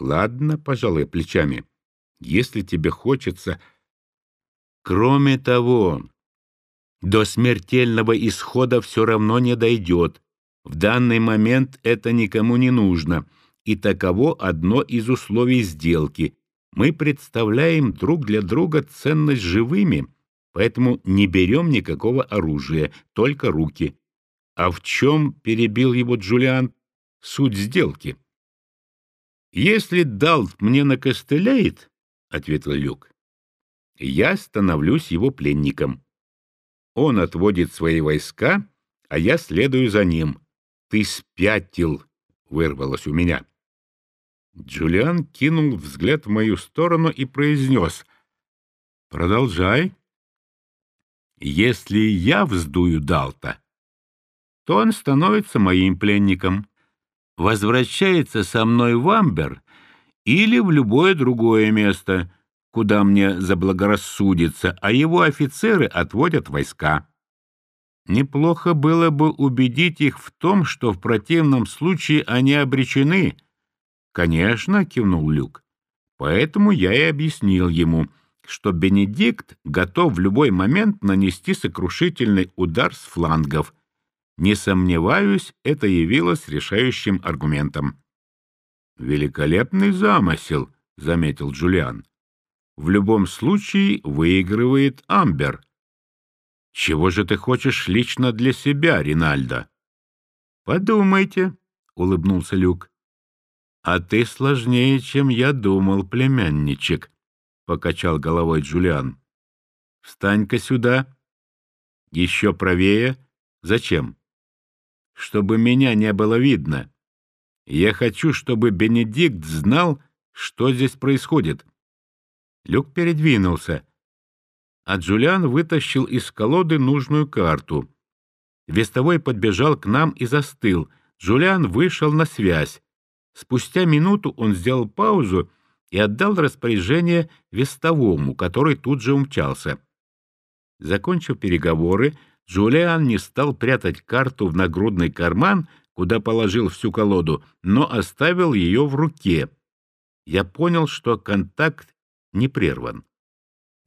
Ладно, пожалуй, плечами. Если тебе хочется... Кроме того, до смертельного исхода все равно не дойдет. В данный момент это никому не нужно, и таково одно из условий сделки. Мы представляем друг для друга ценность живыми, поэтому не берем никакого оружия, только руки. А в чем, перебил его Джулиан, суть сделки? «Если Далт мне накостыляет, — ответил Люк, — я становлюсь его пленником. Он отводит свои войска, а я следую за ним. Ты спятил, — вырвалось у меня. Джулиан кинул взгляд в мою сторону и произнес. «Продолжай. Если я вздую Далта, то он становится моим пленником» возвращается со мной в Амбер или в любое другое место, куда мне заблагорассудится, а его офицеры отводят войска. Неплохо было бы убедить их в том, что в противном случае они обречены. «Конечно», — кивнул Люк. «Поэтому я и объяснил ему, что Бенедикт готов в любой момент нанести сокрушительный удар с флангов — не сомневаюсь, это явилось решающим аргументом. «Великолепный замысел», — заметил Джулиан. «В любом случае выигрывает Амбер». «Чего же ты хочешь лично для себя, Ринальдо?» «Подумайте», — улыбнулся Люк. «А ты сложнее, чем я думал, племянничек», — покачал головой Джулиан. «Встань-ка сюда. Еще правее. Зачем?» Чтобы меня не было видно. Я хочу, чтобы Бенедикт знал, что здесь происходит. Люк передвинулся, а Джулиан вытащил из колоды нужную карту. Вестовой подбежал к нам и застыл. Джулиан вышел на связь. Спустя минуту он сделал паузу и отдал распоряжение вестовому, который тут же умчался. Закончив переговоры, Джулиан не стал прятать карту в нагрудный карман, куда положил всю колоду, но оставил ее в руке. Я понял, что контакт не прерван.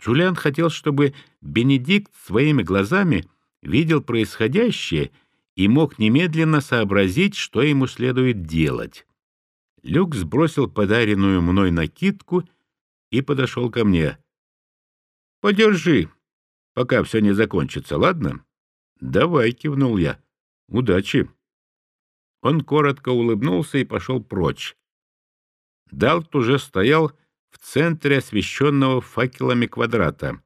Джулиан хотел, чтобы Бенедикт своими глазами видел происходящее и мог немедленно сообразить, что ему следует делать. Люк сбросил подаренную мной накидку и подошел ко мне. — Подержи, пока все не закончится, ладно? «Давай», — кивнул я. «Удачи». Он коротко улыбнулся и пошел прочь. Далт уже стоял в центре освещенного факелами квадрата.